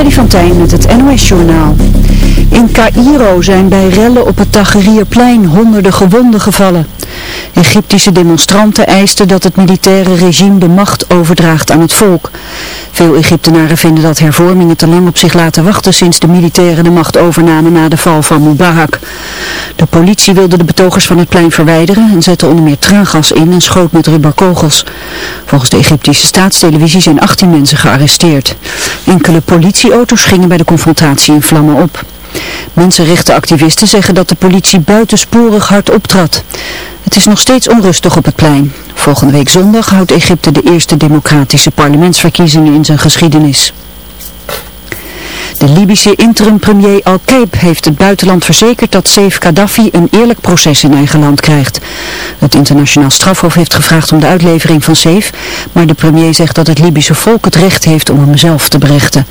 Freddy van met het NOS-journaal. In Cairo zijn bij rellen op het Tahrirplein honderden gewonden gevallen. Egyptische demonstranten eisten dat het militaire regime de macht overdraagt aan het volk. Veel Egyptenaren vinden dat hervormingen te lang op zich laten wachten sinds de militairen de macht overnamen na de val van Mubarak. De politie wilde de betogers van het plein verwijderen en zette onder meer traangas in en schoot met rubberkogels. Volgens de Egyptische staatstelevisie zijn 18 mensen gearresteerd. Enkele politieauto's gingen bij de confrontatie in vlammen op. Mensenrechtenactivisten zeggen dat de politie buitensporig hard optrad. Het is nog steeds onrustig op het plein. Volgende week zondag houdt Egypte de eerste democratische parlementsverkiezingen in zijn geschiedenis. De Libische interim-premier Al-Kaib heeft het buitenland verzekerd dat Saif Gaddafi een eerlijk proces in eigen land krijgt. Het internationaal strafhof heeft gevraagd om de uitlevering van Saif, maar de premier zegt dat het Libische volk het recht heeft om hem zelf te berechten.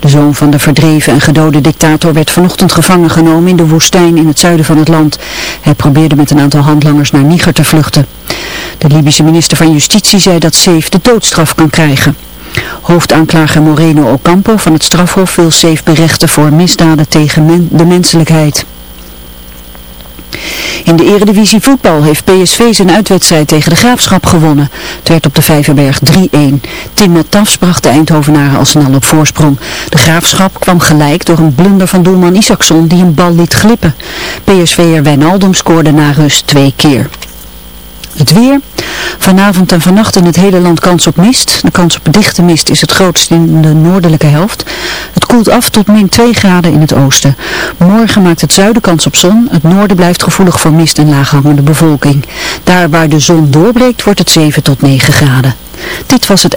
De zoon van de verdreven en gedode dictator werd vanochtend gevangen genomen in de woestijn in het zuiden van het land. Hij probeerde met een aantal handlangers naar Niger te vluchten. De Libische minister van Justitie zei dat Saif de doodstraf kan krijgen. Hoofdaanklager Moreno Ocampo van het strafhof wil Safe berechten voor misdaden tegen de menselijkheid. In de eredivisie voetbal heeft PSV zijn uitwedstrijd tegen de Graafschap gewonnen. Het werd op de Vijverberg 3-1. Tim Matafs bracht de Eindhovenaren al snel op voorsprong. De Graafschap kwam gelijk door een blunder van doelman Isaacson die een bal liet glippen. PSV'er Wijnaldum scoorde na rust twee keer. Het weer. Vanavond en vannacht in het hele land kans op mist. De kans op dichte mist is het grootst in de noordelijke helft. Het koelt af tot min 2 graden in het oosten. Morgen maakt het zuiden kans op zon. Het noorden blijft gevoelig voor mist en laaghangende bevolking. Daar waar de zon doorbreekt wordt het 7 tot 9 graden. Dit was het...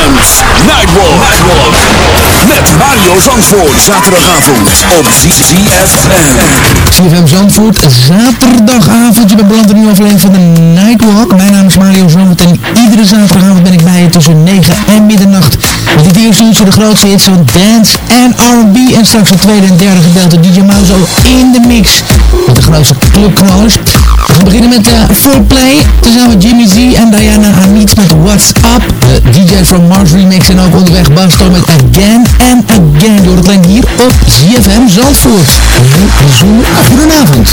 Nightwalk. Nightwalk. Met Mario Zandvoort. Zaterdagavond op ZFM. CFM Zandvoort, zaterdagavond. Je bent beland in een aflevering van de Nightwalk. Mijn naam is Mario Zandvoort en iedere zaterdagavond ben ik bij je tussen 9 en middernacht. Met dit eerste uurtje de grootste hits van dance en R&B. En straks het tweede en derde gedeelte DJ Mauzo in de mix. Met de grootste clubknallers. We beginnen met uh, Foreplay. Tezamen met Jimmy Z en Diana Hamid met What's Up. De DJ from Mars remix en ook onderweg Bastor met Again and Again. Door het lijn hier op ZFM Zandvoort. Goedenavond.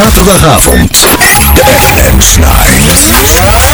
zaterdagavond. Death and Snide.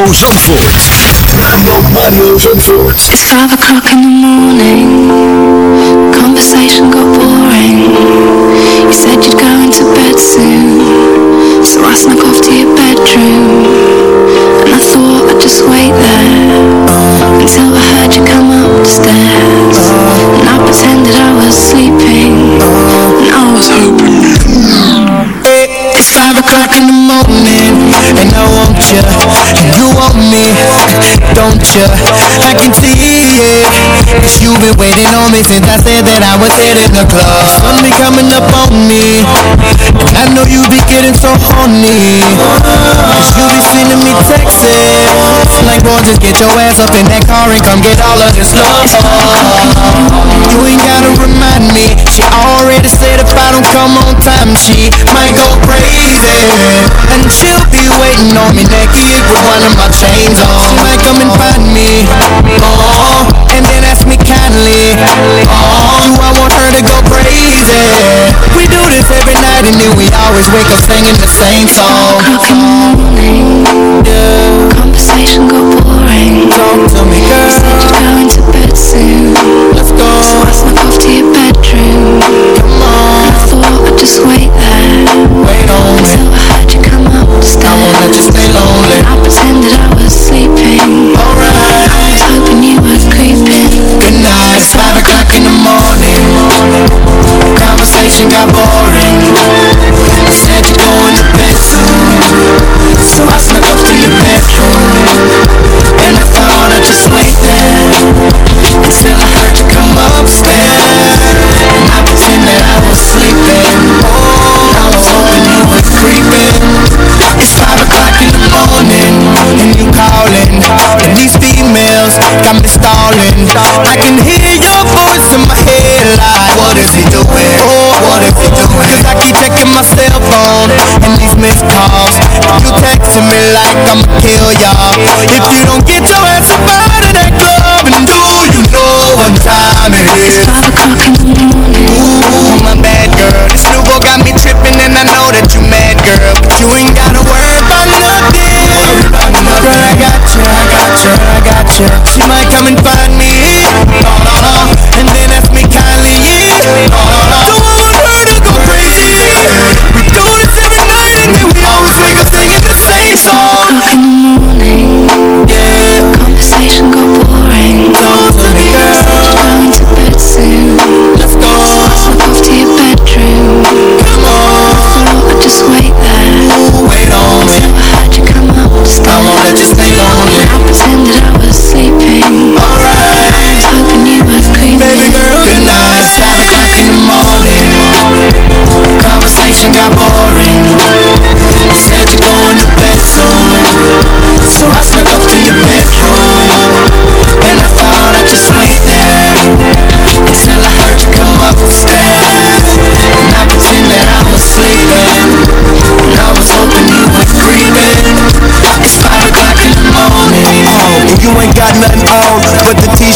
Mario Zandvoort. Radio Mario Zandvoort. It's 5 o'clock in the morning. Conversation got boring. You said you'd go into bed soon. So I snuck off to your bedroom. And I thought I'd just wait there. Until I heard you come upstairs. And I pretended I was sleeping. And I was hoping. It's 5 o'clock me, don't you? I can see it You've been waiting on me since I said that I was headed the club. Sun be coming up on me, and I know you be getting so horny. You be sending me texts like, boy, just get your ass up in that car and come get all of this love. You ain't gotta remind me. She already said if I don't come on time, she might go crazy, and she'll be waiting on me naked with one of my chains on. She might come and find me. Oh. singing the same song.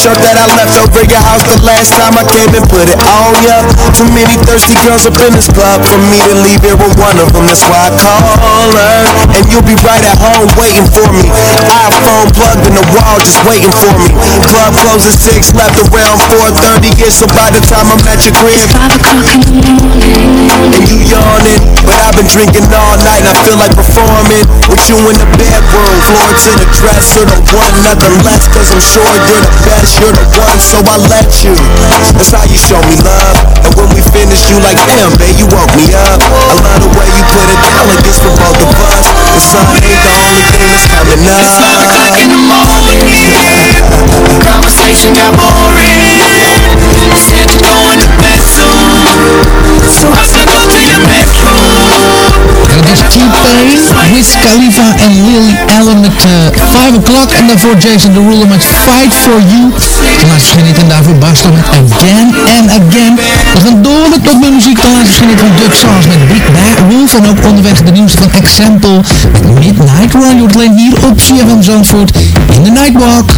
T-shirt that I left over your house the last time I came and put it on ya. Too many thirsty girls up in this club for me to leave here with one of them. That's why I call her. And you'll be right at home waiting for me. iPhone plugged in the wall just waiting for me. Club closes 6, left around 4.30 ish. So by the time I'm at your crib, Five o'clock in the morning. and you yawning. But I've been drinking all night and I feel like performing with you in the bedroom. Floor to the dresser, don't want nothing less. Cause I'm sure you're the best, you're the one, so I let you. That's how you show me love. And when we finish, you like, damn, babe, you woke me up. I love the way you put it down like it's for both of us. The sun ain't the only thing that's coming up. It's 5 o'clock in the morning. Conversation got boring. Said you're going to bed soon. So I said, go to your bedroom. Dat is T-Pain, Wiz Khalifa en Lily Allen met eh 5 o'clock. En daarvoor Jason Derulo met Fight For You. Ten laatste dit en daarvoor Basta met Again and Again. We gaan door met meer muziek. Ten laatste dit van Duck Sauce met Big Bad Wolf. En ook onderweg de nieuwste van Example met Midnight Run. Je hier op CFM Zandvoort in de Nightwalk.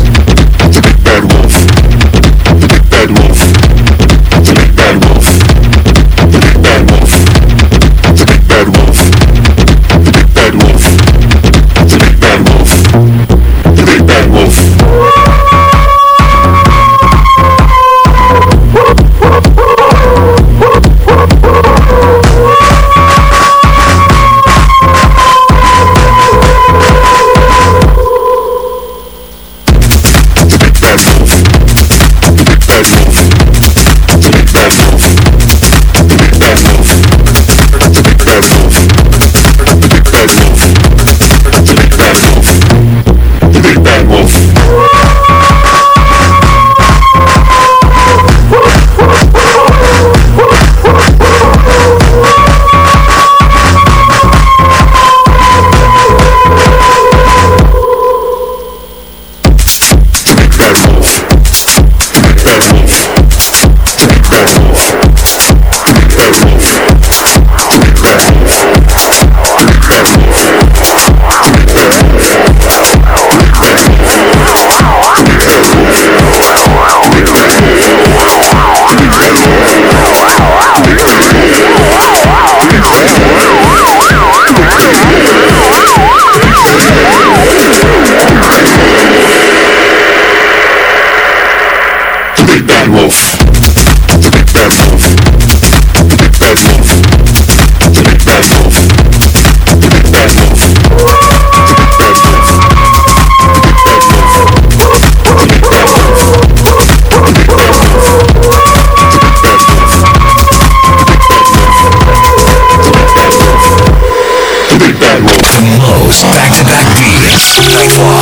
Most back to back beats.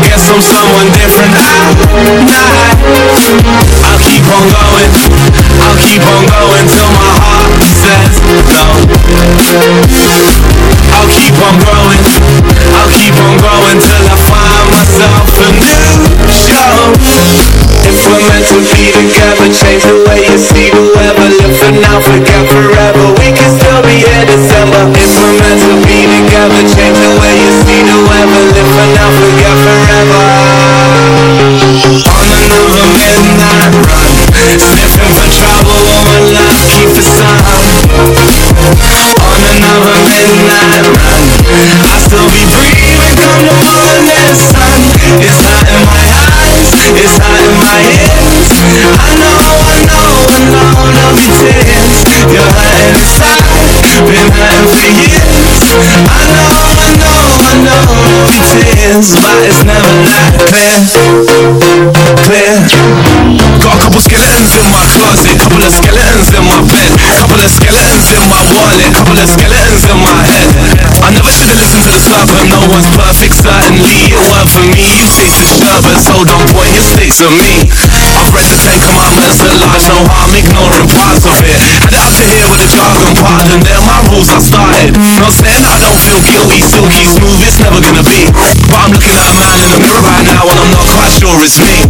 Guess I'm someone different. I, nah, I'll keep on going. I'll keep on going till my heart says no. I'll keep on growing. I'll keep on growing till I find myself a new show. If we're meant to be together Change the way you see the weather. Live for now, forget forever. We can still be here December. If we're meant to be together Change the way you see the weather. Live for now, forget forever Been hurting for years I know, I know, I know, tears But it's never that clear, clear Got a couple skeletons in my closet Couple of skeletons in my bed Couple of skeletons in my wallet Couple of skeletons in my head. I never should've listened to the slugger No one's perfect, certainly it weren't for me So don't point your sticks at me. I've read the Ten Commandments a lot No harm ignoring parts of it. It up to here with a jargon pardon They're my rules I started. Not saying I don't feel guilty Silky smooth, it's never gonna be. But I'm looking at a man in the mirror right now And I'm not quite sure it's me.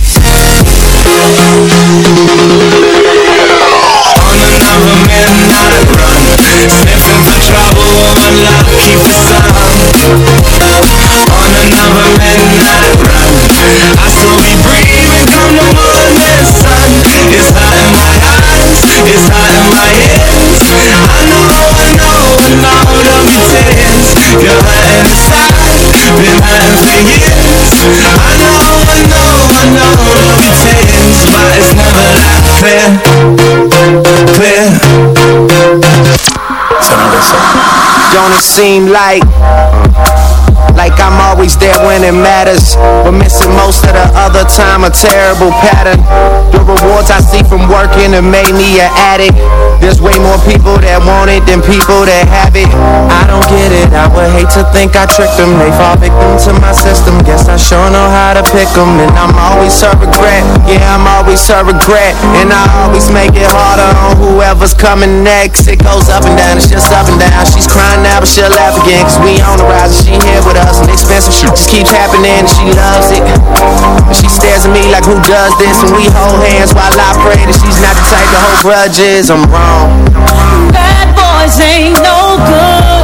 On another midnight run Sniffing for trouble or unlucky for some On I still be breathing sun hot in my eyes, it's hot in my ears I know, I know, I know, You're inside, been for years. I know, I know, I know, But it's never clear, clear. Don't it seem like like I'm always there when it matters. But missing most of the other time A terrible pattern. The rewards I see from working Have made me an addict. There's way more people that want it Than people that have it. I don't get it. I would hate to think I tricked them They fall victim to my system. Guess I sure know how to pick them And I'm always her regret. Yeah, I'm always her regret. And I always make it harder On whoever's coming next. It goes up and down, it's just up and down. She's crying now but she'll laugh again. Cause we on the rise and she here with us And expensive shit. Just keeps happening and she loves it. And she stares at me like who does this? And we hold hands while I pray That she's not the type to hold grudges. I'm wrong. Bad boys ain't no good.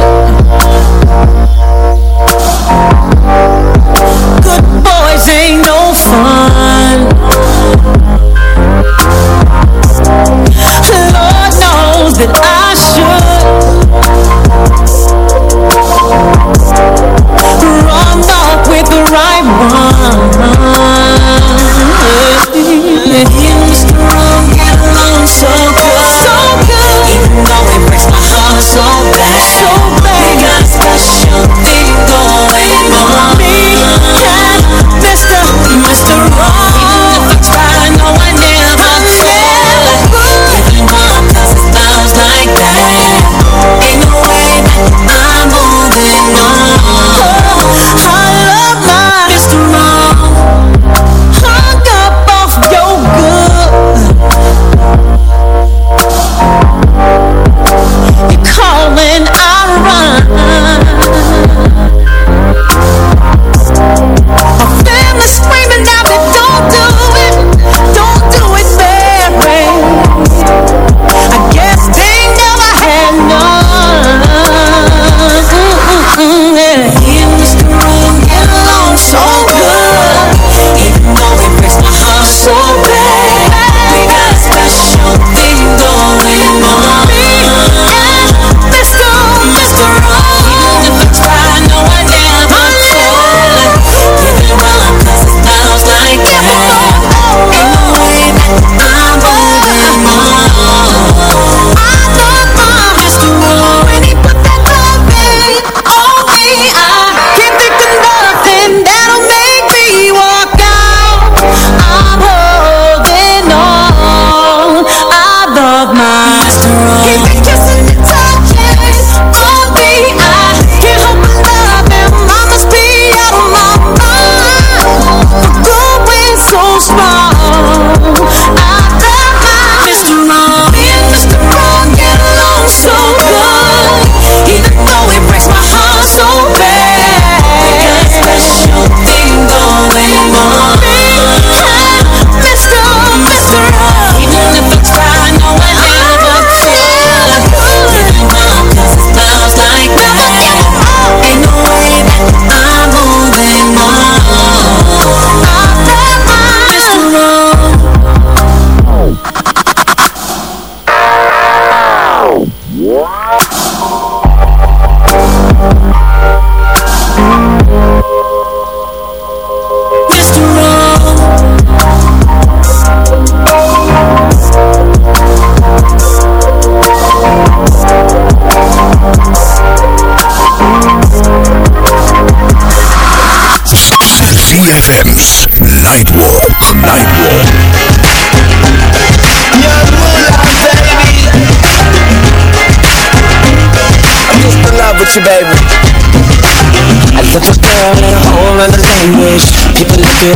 Good boys ain't no fun. Lord knows that I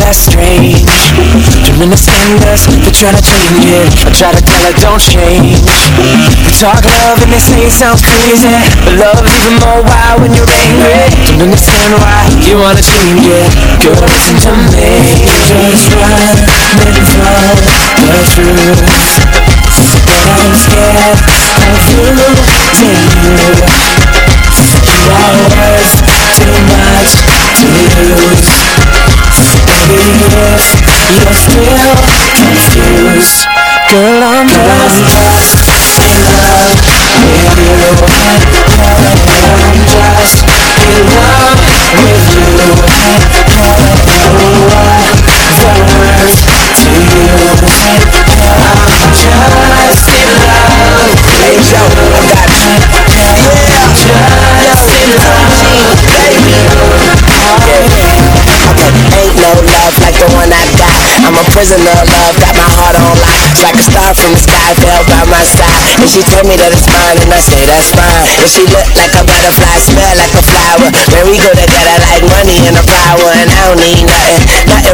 us strange. Don't understand us, they're trying to change it I try to tell her don't change. We talk love and they say it sounds crazy. But love's even more wild when you're angry. Don't understand why you wanna change it Girl, listen to me Just run and tell the truth. But I'm scared of you to you are worth too much to lose if you're still confused Girl, I'm just in love with you I'm just in love with you What worth to I'm just in love got you love like the one I got. I'm a prisoner of love, got my heart on lock. It's like a star from the sky, fell by my side. And she told me that it's mine, and I say that's fine. And she look like a butterfly, smell like a flower. Man, we go together like money and a power And I don't need nothing,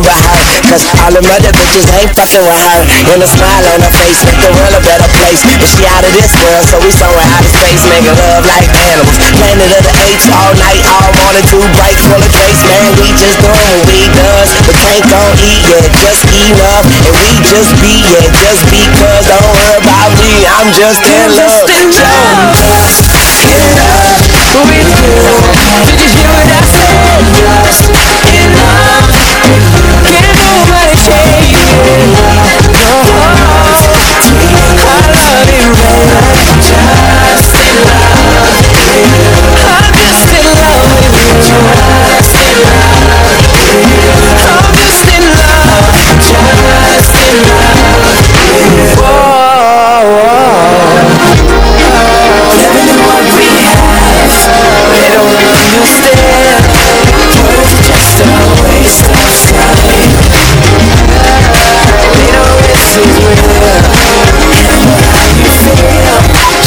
nothing but her? Cause all them other bitches ain't fucking with her. And a smile on her face make the world a better place. And she out of this world, so we somewhere out of space Making love like animals. Planet of the apes all night, all morning Too bright, full of trace, man We just doing what we does. We can't gon' eat, yeah, just enough. And we just be, yeah, just because. Don't worry about me, I'm just in love Just in love In love. with you Did you? Hear what I said? Just in love Can't nobody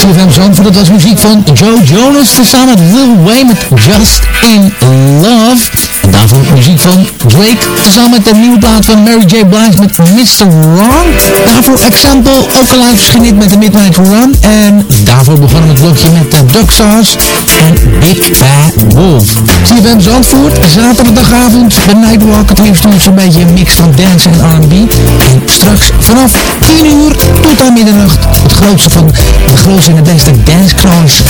ZFM Zandvoort, dat was muziek van Joe Jonas, met Lil Wayne met Just in Love. En daarvoor muziek van Drake, tezamen met de nieuwe plaat van Mary J. Blige met Mr. Wrong. Daarvoor Example, ook al live verschenen met de Midnight Run. En daarvoor begonnen we het blokje met uh, Duck Sauce en Big Bad Wolf. CFM Zandvoort, zaterdagavond, de Nightwalk, het liefst doen zo'n beetje een mix van dance en R&B. En straks vanaf 10 uur tot aan middernacht, het grootste van de grootste en de beste danceknallers.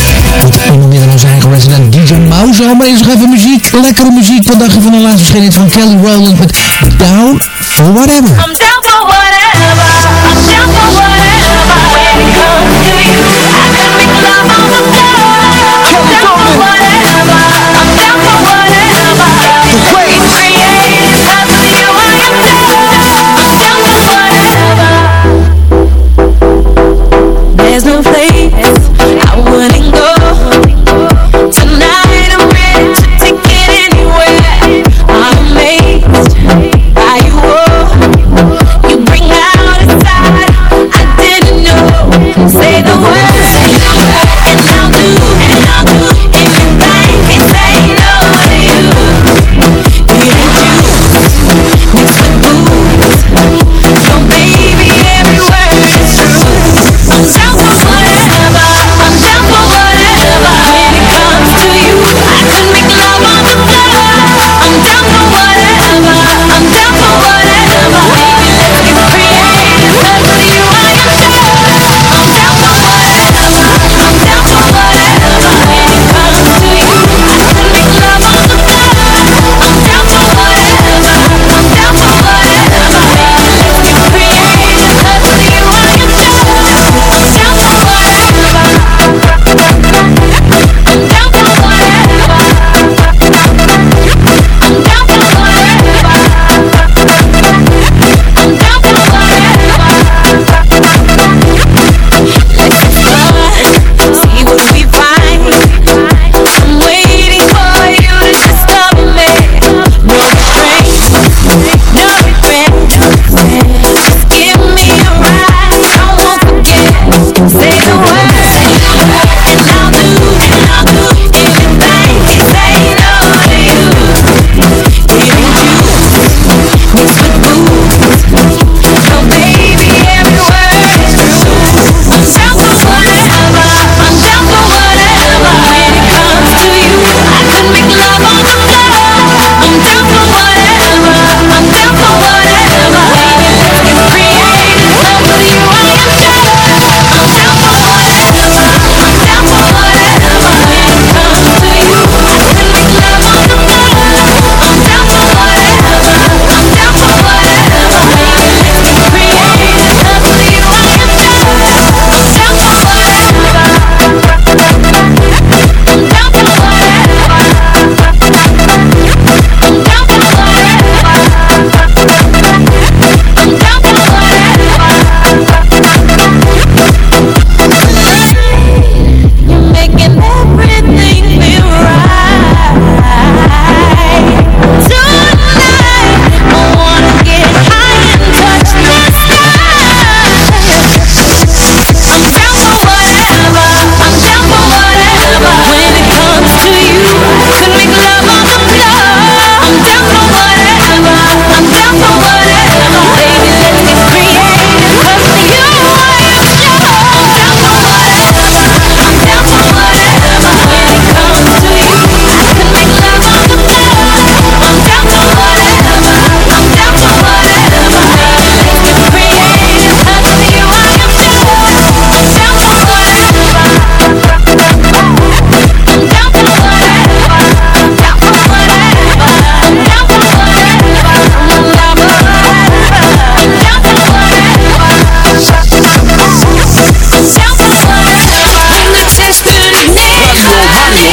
Met onder meer onze eigen resident DJ Mouse. Al bezig even muziek, lekkere muziek. Wat dacht van de laatste verschijning van Kelly Rowland met Down for Whatever. I'm down for whatever. I'm down for whatever. When it comes to you, I can make love on the floor. I'm down for whatever. I'm down for whatever. We create love for you. I am down. I'm down for whatever. There's no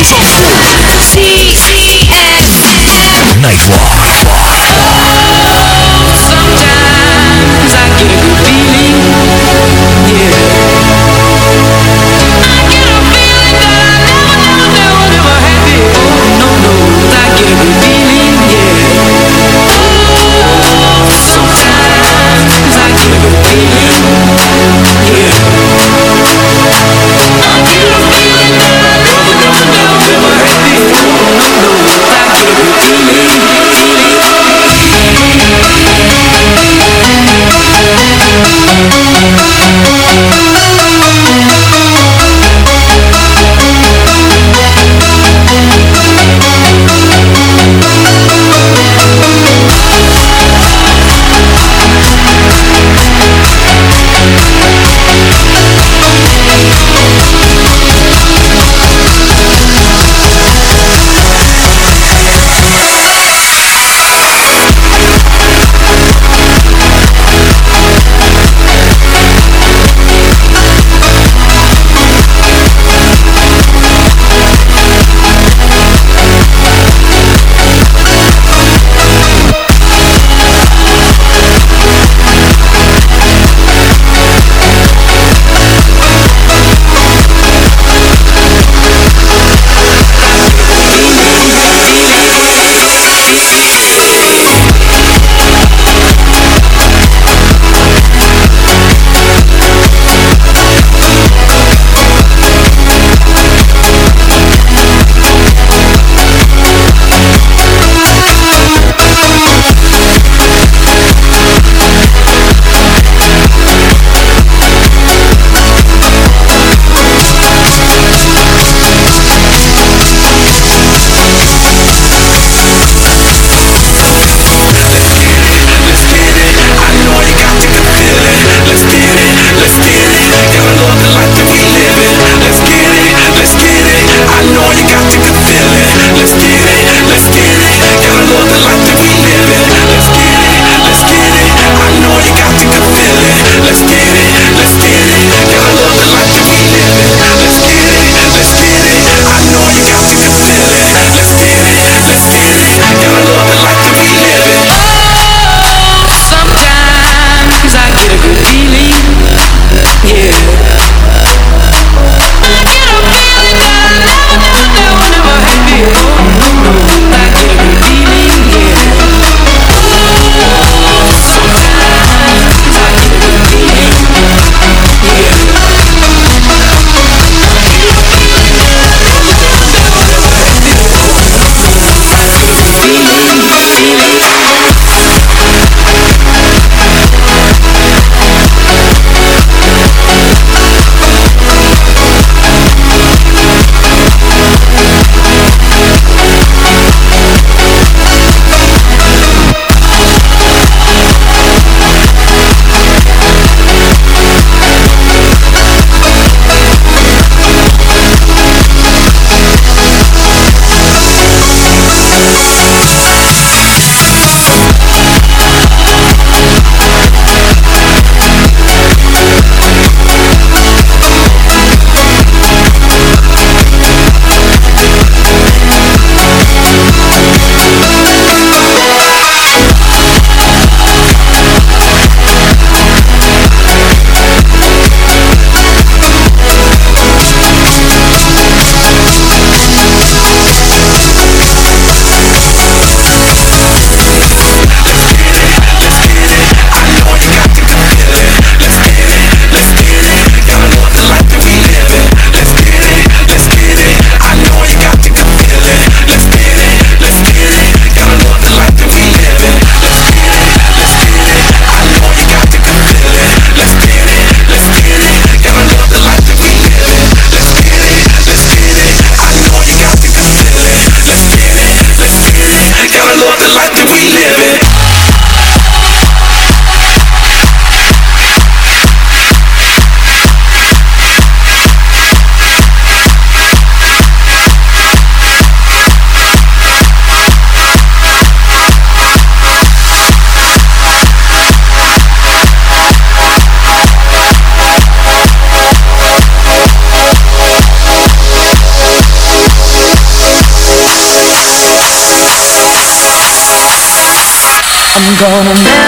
control. I'm gonna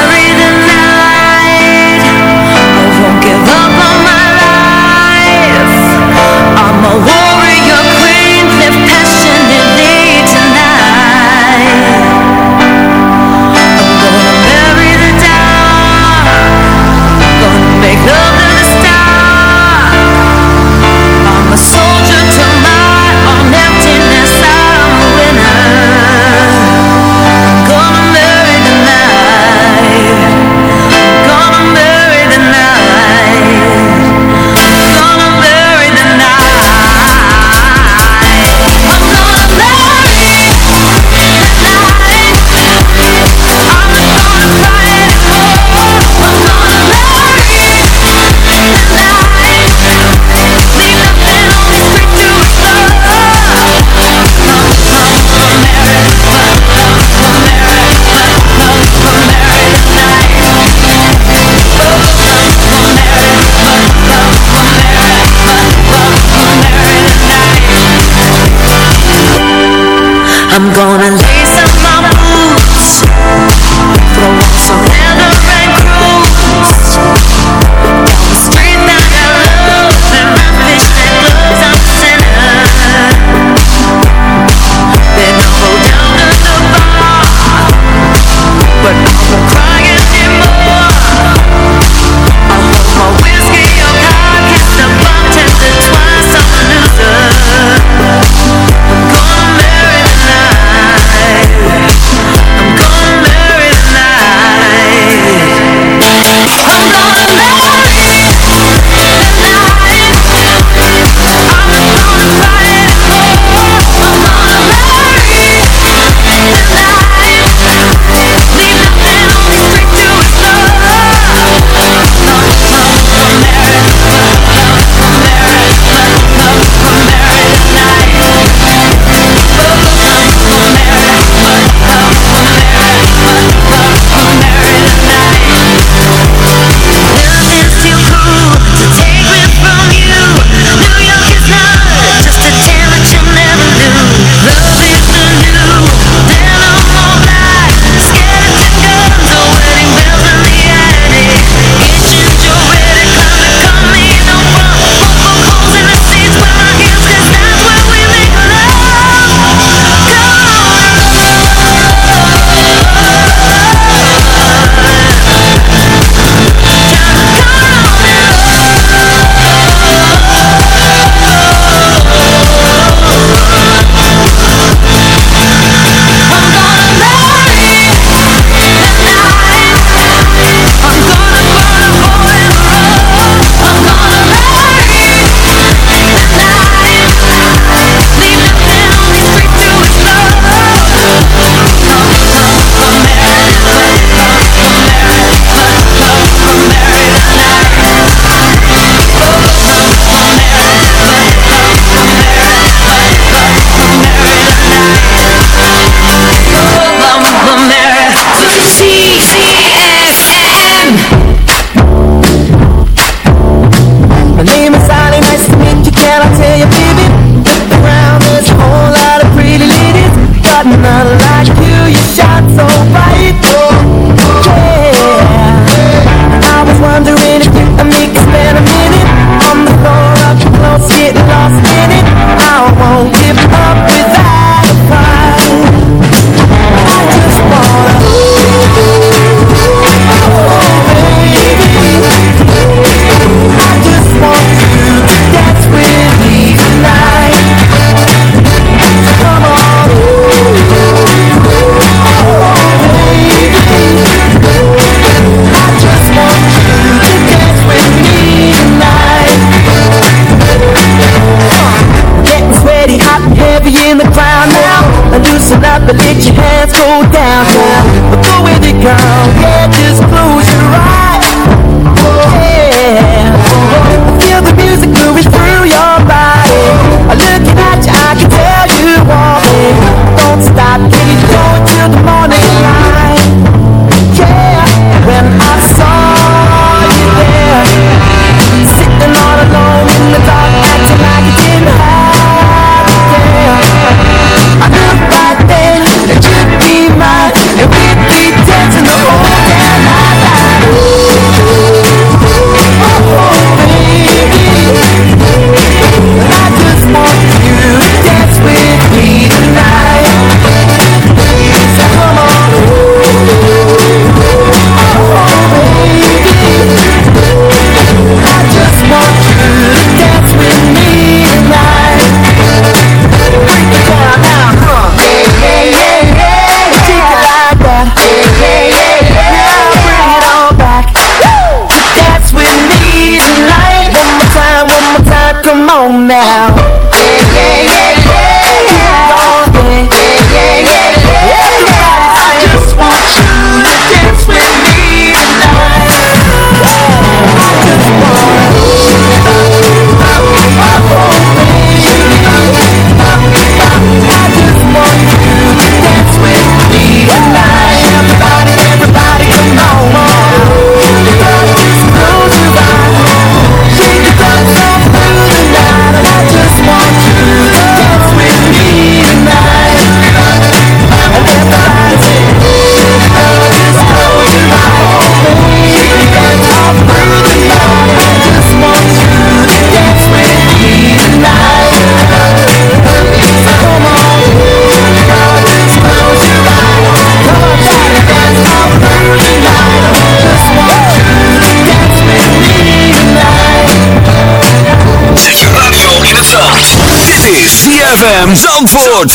Zandvoort.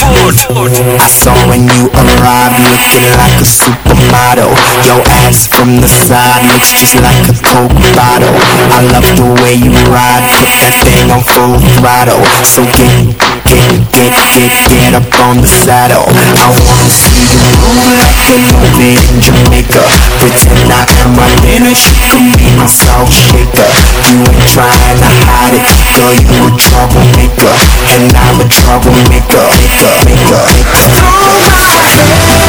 I saw when you arrived looking like a supermodel. Your ass from the side looks just like a coke bottle. I love the way you ride, put that thing on full throttle. So get, get, get, get, get up on the saddle. I wanna see you move like a movie in Jamaica. Pretend I am my dinner, she can be my salt shaker. You ain't trying to hide it, girl you a troublemaker. And I'm a troublemaker, maker, maker, maker Throw my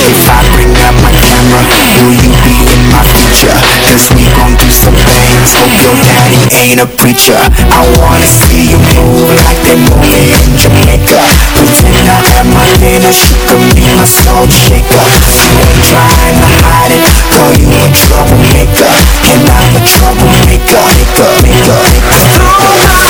If I bring out my camera, will you be in my feature? Cause we gon' do some things, hope your daddy ain't a preacher I wanna see you move like they move it in Jamaica Pretend I have my dinner, she can be my salt shaker You ain't trying to hide it, girl you a troublemaker And I'm a troublemaker, maker, maker, maker Throw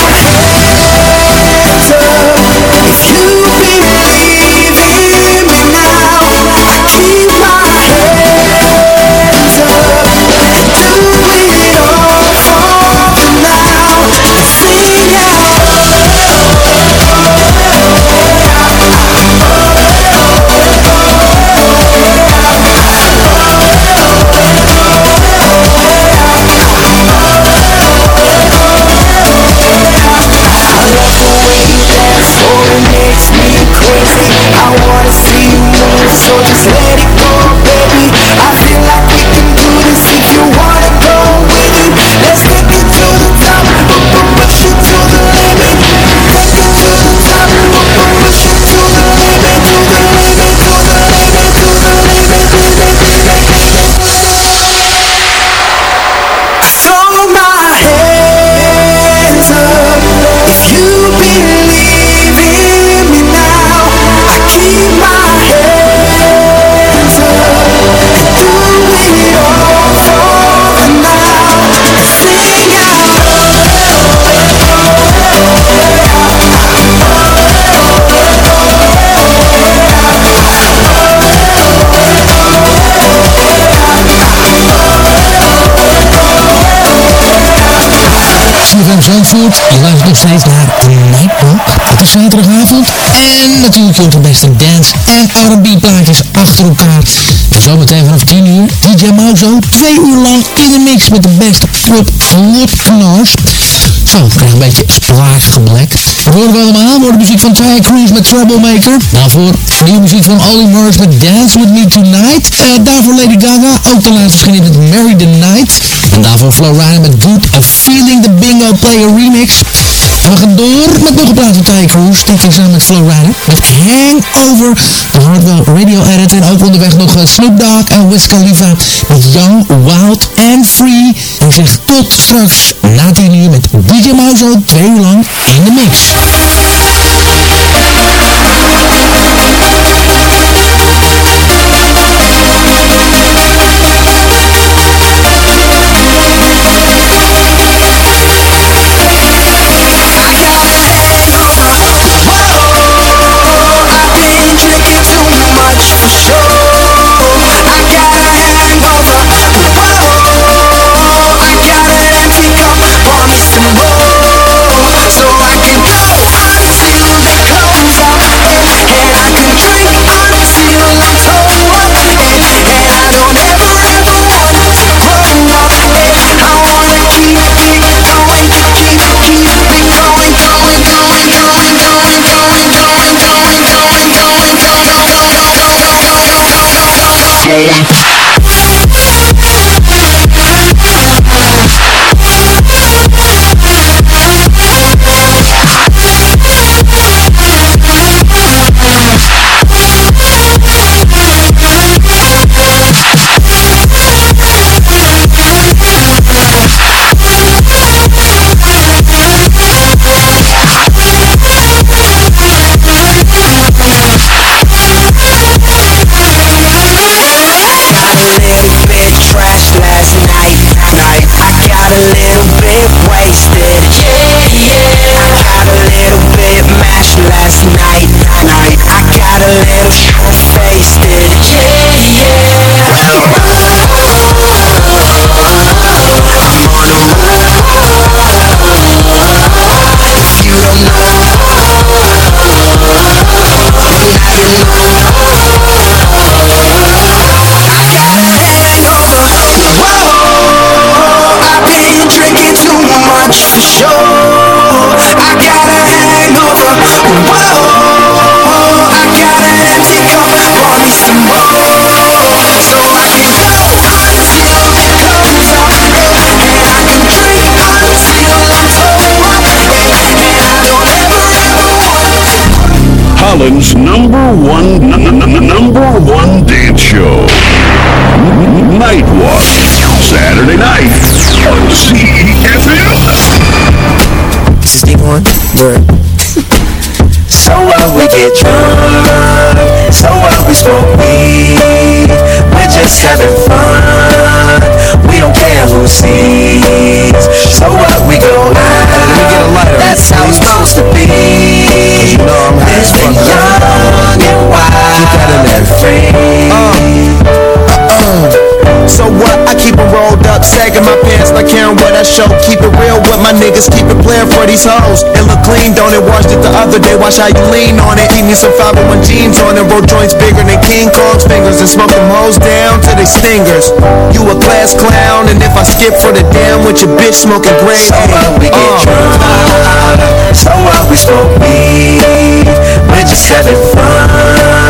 CFM Zandvoort. Je luistert nog steeds naar Nightwalk. Het is zaterdagavond. En natuurlijk hoort de beste dance en R&B plaatjes achter elkaar. En zometeen vanaf 10 uur DJ Mauzo. Twee uur lang in de mix met de beste club knars. Zo, we krijgen een beetje splaaggeblek. Dat horen we allemaal. Voor de muziek van Ty Cruz met Troublemaker. Daarvoor nieuwe muziek van Ollie Murs met Dance With Me Tonight. Eh, daarvoor Lady Gaga. Ook de laatste verschenen met Marry the Night. En daarvoor Florida met Good Feeling the Bingo Player Remix. En we gaan door met nog een plaat van Cruz. Dit keer samen met Flowrider. Met Hangover. De Hardwell Radio Edit. En ook onderweg nog eh, Snoop Dogg en Wiz Khalifa. Met Young, Wild and Free. En ik zeg tot straks na 10 uur met DJ Mauzo. Twee uur lang in de mix. Yeah. Number one, n- n- n- number one dance show. Night Nightwalk. Saturday night on ZFM. This is deep one. Word. so what we get drunk, so what we smoke weed. We're just having fun. We don't care who sees. So what we go out. That's how it's supposed to be. Living young and wild and free. Uh, so what? I keep it rolled up, sagging my pants, not caring what I show. Keep it real with my niggas, keep it playing for these hoes. It look clean, don't it? Washed it the other day, watch how you lean on it. Eat me some 501 jeans on it, roll joints bigger than King Kong's fingers, and smoke them hoes down to they stingers. You a class clown, and if I skip for the damn with your bitch smoking gray. So what we get uh. drunk, so what we smoke weed. We're just having fun.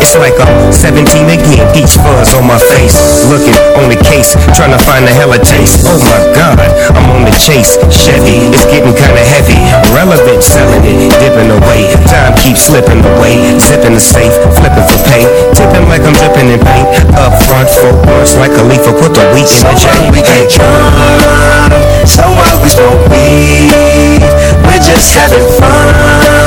It's like I'm 17 again, each fuzz on my face. Looking on the case, trying to find a hella taste. Oh my god, I'm on the chase. Chevy, it's getting kinda heavy. Relevant, selling it, dipping away. Time keeps slipping away. Zipping the safe, flipping for pay. Tipping like I'm dripping in paint. Up front, for once, like a leaf, put the wheat in the what chain. we get drunk, so what we smoke weed. We're just having fun.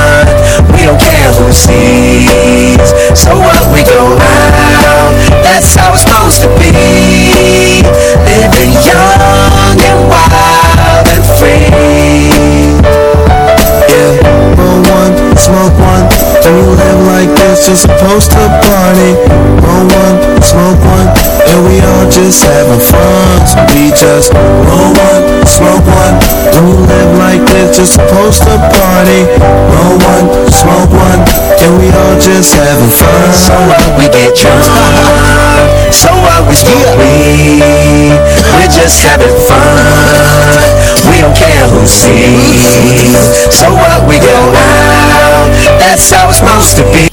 Don't care who sees. So what we go out, that's how it's supposed to be. Living young and wild and free. Yeah, roll one, smoke one. When you live like this, you're supposed to party. Roll one, smoke one, and we all just having fun. So we just roll one, smoke one. When you live like this, you're supposed to party. Roll one, smoke one, and we all just having fun. So what we get drunk, so what we smoke weed. We're just having fun. We don't care who sees. So what we go out, that's how it's supposed to be.